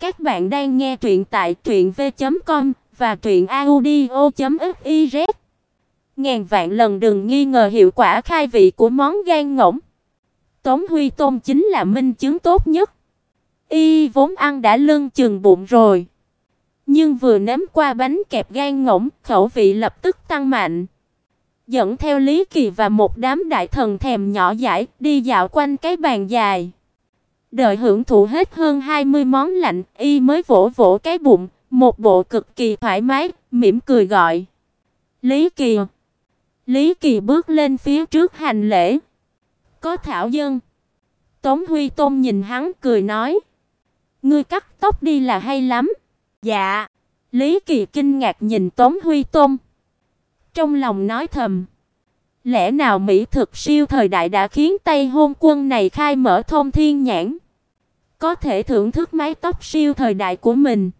Các bạn đang nghe truyện tại truyệnv.com và truyệnaudio.fiz. Ngàn vạn lần đừng nghi ngờ hiệu quả khai vị của món gan ngỗng. Tống Huy Tôn chính là minh chứng tốt nhất. Y vốn ăn đã lưng chừng bụng rồi, nhưng vừa nếm qua bánh kẹp gan ngỗng, khẩu vị lập tức tăng mạnh. Dẫn theo Lý Kỳ và một đám đại thần thèm nhỏ dãi đi dạo quanh cái bàn dài. Đợi hưởng thụ hết hơn 20 món lạnh, y mới vỗ vỗ cái bụng, một bộ cực kỳ thoải mái, mỉm cười gọi. Lý Kỳ. Lý Kỳ bước lên phía trước hành lễ. Có thảo dân. Tống Huy Tôn nhìn hắn cười nói. Ngươi cắt tóc đi là hay lắm. Dạ. Lý Kỳ kinh ngạc nhìn Tống Huy Tôn. Trong lòng nói thầm. Lẽ nào mỹ thực siêu thời đại đã khiến Tây Hôn quân này khai mở thông thiên nhãn, có thể thưởng thức mái tóc siêu thời đại của mình.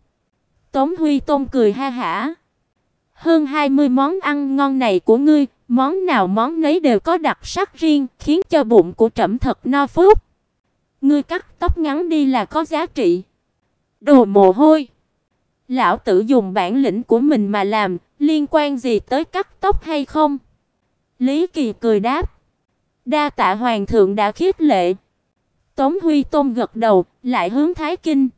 Tống Huy Tôn cười ha hả. Hơn 20 món ăn ngon này của ngươi, món nào món nấy đều có đặc sắc riêng, khiến cho bụng của trẫm thật no phúc. Ngươi cắt tóc ngắn đi là có giá trị. Đồ mồ hôi. Lão tử dùng bản lĩnh của mình mà làm, liên quan gì tới cắt tóc hay không? Lý Kỳ cười đáp. Đa tạ hoàng thượng đã khiết lệ. Tống Huy Tôn gật đầu, lại hướng Thái Kinh.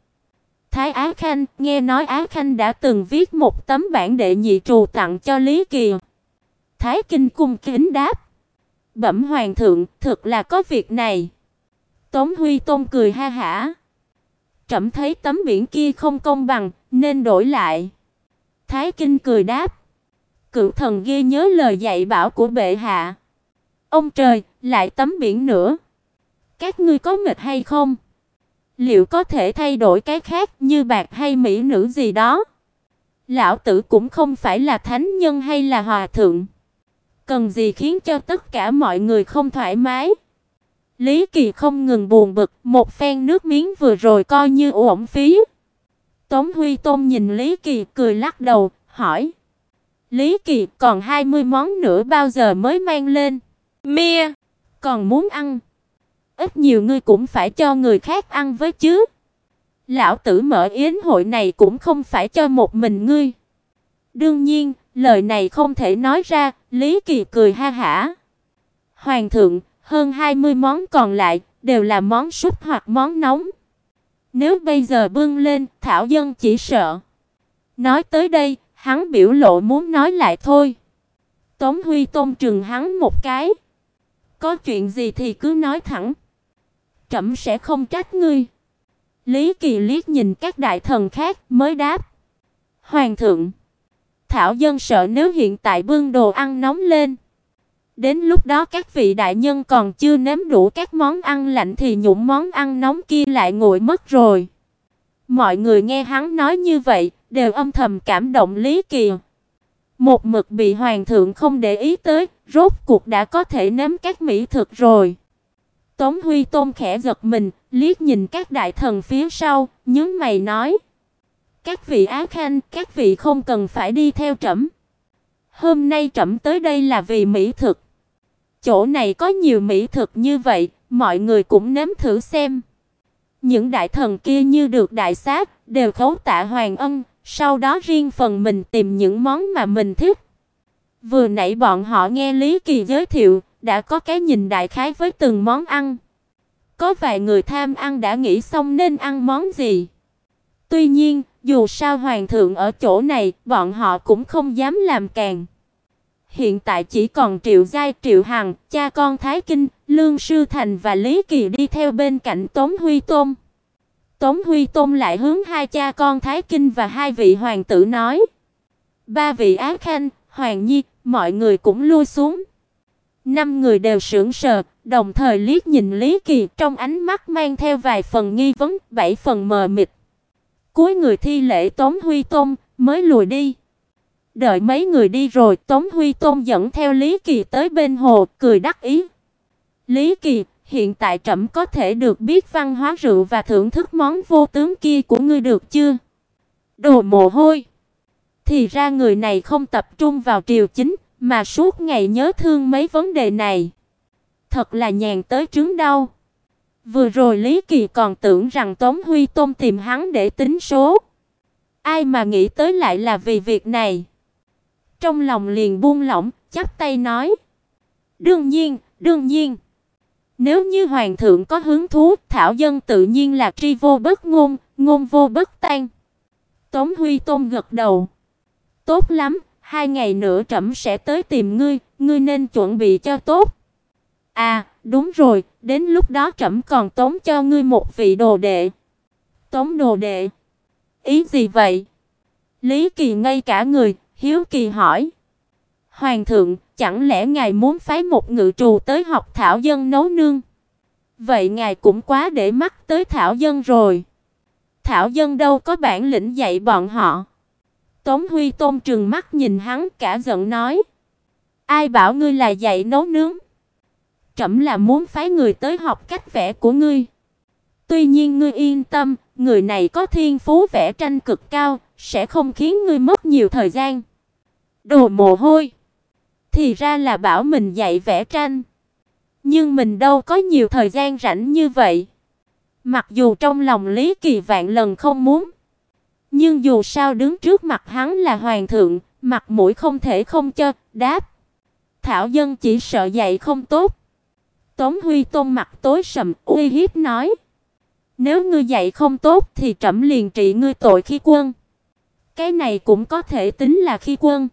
Thái Á Khanh, nghe nói Á Khanh đã từng viết một tấm bản đệ nhị trù tặng cho Lý Kỳ. Thái Kinh cung kính đáp. Bẩm hoàng thượng, thực là có việc này. Tống Huy Tôn cười ha hả. Trẫm thấy tấm biển kia không công bằng, nên đổi lại. Thái Kinh cười đáp. Cựu thần ghi nhớ lời dạy bảo của bệ hạ. Ông trời, lại tấm biển nữa. Các ngươi có mệt hay không? Liệu có thể thay đổi cái khác như bạc hay mỹ nữ gì đó? Lão tử cũng không phải là thánh nhân hay là hòa thượng. Cần gì khiến cho tất cả mọi người không thoải mái? Lý Kỳ không ngừng buồn bực, một phen nước miếng vừa rồi coi như uổng phí. Tống Huy Tôn nhìn Lý Kỳ cười lắc đầu, hỏi: "Lý Kỳ, còn 20 món nữa bao giờ mới mang lên?" "Mia, còn muốn ăn?" "Ít nhiều ngươi cũng phải cho người khác ăn với chứ." Lão tử mở yến hội này cũng không phải cho một mình ngươi. Đương nhiên, lời này không thể nói ra, Lý Kỳ cười ha hả. Hoàng thượng, hơn 20 món còn lại đều là món súp hoặc món nóng. Nếu bây giờ bưng lên, thảo dân chỉ sợ. Nói tới đây, hắn biểu lộ muốn nói lại thôi. Tống Huy Tôn trừng hắn một cái. Có chuyện gì thì cứ nói thẳng. Trẫm sẽ không trách ngươi. Lý Kỳ liếc nhìn các đại thần khác mới đáp. Hoàng thượng, thảo dân sợ nếu hiện tại bưng đồ ăn nóng lên, đến lúc đó các vị đại nhân còn chưa nếm đủ các món ăn lạnh thì những món ăn nóng kia lại nguội mất rồi. Mọi người nghe hắn nói như vậy, đều âm thầm cảm động Lý Kỳ. Một mực bị hoàng thượng không để ý tới, rốt cuộc đã có thể nếm các mỹ thực rồi. Tống Huy Tôn khẽ giật mình, liếc nhìn các đại thần phía sau, nhướng mày nói: "Các vị á khanh, các vị không cần phải đi theo trẫm. Hôm nay trẫm tới đây là vì mỹ thực. Chỗ này có nhiều mỹ thực như vậy, mọi người cũng nếm thử xem." Những đại thần kia như được đại sát, đều khấu tạ Hoàng Ân, sau đó riêng phần mình tìm những món mà mình thích. Vừa nãy bọn họ nghe Lý Kỳ giới thiệu, đã có cái nhìn đại khái với từng món ăn. Có vài người tham ăn đã nghĩ xong nên ăn món gì. Tuy nhiên, dù sao hoàng thượng ở chỗ này, bọn họ cũng không dám làm càng. Hiện tại chỉ còn Triệu Giai, Triệu Hằng, cha con Thái Kinh, Lương Sư Thành và Lý Kỳ đi theo bên cạnh Tống Huy Tôn. Tống Huy Tôn lại hướng hai cha con Thái Kinh và hai vị hoàng tử nói: "Ba vị Á Khanh, Hoàng Nhi, mọi người cũng lui xuống." Năm người đều sững sờ, đồng thời liếc nhìn Lý Kỳ, trong ánh mắt mang theo vài phần nghi vấn, bảy phần mờ mịt. Cuối người thi lễ Tống Huy Tôn mới lùi đi. Đợi mấy người đi rồi, Tống Huy Tôn dẫn theo Lý Kỳ tới bên hồ, cười đắc ý. Lý Kỳ, hiện tại trẫm có thể được biết văn hóa rượu và thưởng thức món vô tướng kia của ngươi được chưa? Đồ mồ hôi. Thì ra người này không tập trung vào triều chính, mà suốt ngày nhớ thương mấy vấn đề này. Thật là nhàn tới trứng đau. Vừa rồi Lý Kỳ còn tưởng rằng Tống Huy Tôn tìm hắn để tính số. Ai mà nghĩ tới lại là vì việc này. Trong lòng liền buông lỏng, chắp tay nói: "Đương nhiên, đương nhiên. Nếu như hoàng thượng có hứng thú, thảo dân tự nhiên là tri vô bất ngôn, ngôn vô bất tan." Tống Huy Tôn gật đầu. "Tốt lắm, hai ngày nữa trẫm sẽ tới tìm ngươi, ngươi nên chuẩn bị cho tốt." "À, đúng rồi, đến lúc đó trẫm còn tống cho ngươi một vị đồ đệ." "Tống đồ đệ?" Ý gì vậy? Lý Kỳ ngây cả người, hiếu kỳ hỏi. Hoàng thượng, chẳng lẽ ngài muốn phái một ngự trù tới học thảo dân nấu nương? Vậy ngài cũng quá để mắt tới thảo dân rồi. Thảo dân đâu có bản lĩnh dạy bọn họ. Tống Huy Tôn trừng mắt nhìn hắn cả giận nói: "Ai bảo ngươi là dạy nấu nướng? Trẫm là muốn phái người tới học cách vẽ của ngươi. Tuy nhiên ngươi yên tâm, người này có thiên phú vẽ tranh cực cao, sẽ không khiến ngươi mất nhiều thời gian." Đồ mồ hôi. Thì ra là bảo mình dạy vẽ tranh. Nhưng mình đâu có nhiều thời gian rảnh như vậy. Mặc dù trong lòng Lý Kỳ vạn lần không muốn, nhưng dù sao đứng trước mặt hắn là hoàng thượng, mặt mũi không thể không cho, đáp. Thảo dân chỉ sợ dạy không tốt. Tống Huy Tôn mặt tối sầm, uy hiếp nói: "Nếu ngươi dạy không tốt thì trẫm liền trị ngươi tội khi quân." Cái này cũng có thể tính là khi quân.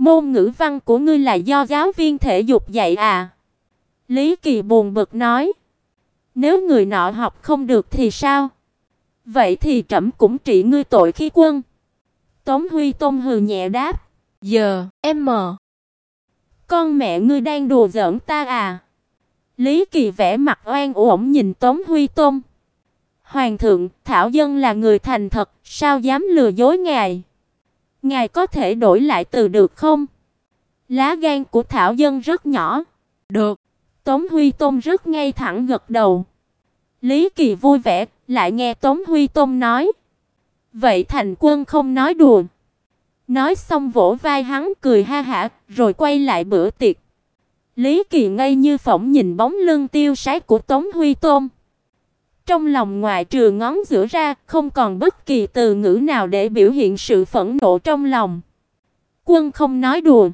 Môn ngữ văn của ngươi là do giáo viên thể dục dạy à? Lý Kỳ buồn bực nói. Nếu người nọ học không được thì sao? Vậy thì trẫm cũng trị ngươi tội khi quân. Tống Huy Tôn hừ nhẹ đáp. Giờ, em mờ. Con mẹ ngươi đang đùa giỡn ta à? Lý Kỳ vẽ mặt oan uổng nhìn Tống Huy Tôn. Hoàng thượng, Thảo Dân là người thành thật, sao dám lừa dối ngài? Ngài có thể đổi lại từ được không? Lá gan của Thảo Dân rất nhỏ. Được. Tống Huy Tôn rất ngay thẳng gật đầu. Lý Kỳ vui vẻ, lại nghe Tống Huy Tôn nói. Vậy thành quân không nói đùa. Nói xong vỗ vai hắn cười ha hả, rồi quay lại bữa tiệc. Lý Kỳ ngây như phỏng nhìn bóng lưng tiêu sái của Tống Huy Tôn. Trong lòng ngoại trừ ngón giữa ra, không còn bất kỳ từ ngữ nào để biểu hiện sự phẫn nộ trong lòng. Quân không nói đùa.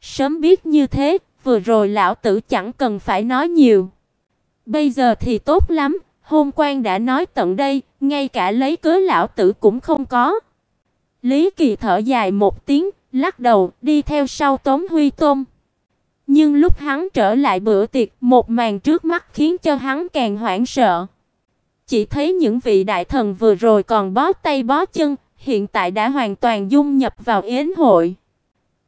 Sớm biết như thế, vừa rồi lão tử chẳng cần phải nói nhiều. Bây giờ thì tốt lắm, hôm quan đã nói tận đây, ngay cả lấy cớ lão tử cũng không có. Lý Kỳ thở dài một tiếng, lắc đầu, đi theo sau Tống Huy Tôn. Nhưng lúc hắn trở lại bữa tiệc, một màn trước mắt khiến cho hắn càng hoảng sợ. Chỉ thấy những vị đại thần vừa rồi còn bó tay bó chân, hiện tại đã hoàn toàn dung nhập vào yến hội.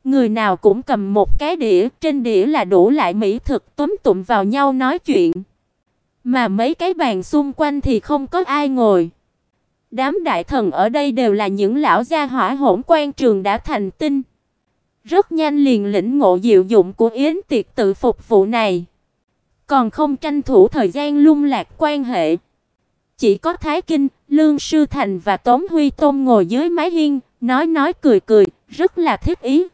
Người nào cũng cầm một cái đĩa, trên đĩa là đủ lại mỹ thực túm tụm vào nhau nói chuyện. Mà mấy cái bàn xung quanh thì không có ai ngồi. Đám đại thần ở đây đều là những lão gia hỏa hỗn quan trường đã thành tinh. Rất nhanh liền lĩnh ngộ diệu dụng của yến tiệc tự phục vụ này. Còn không tranh thủ thời gian lung lạc quan hệ. Chỉ có Thái Kinh, Lương Sư Thành và Tống Huy Tôn ngồi dưới mái hiên, nói nói cười cười, rất là thích ý.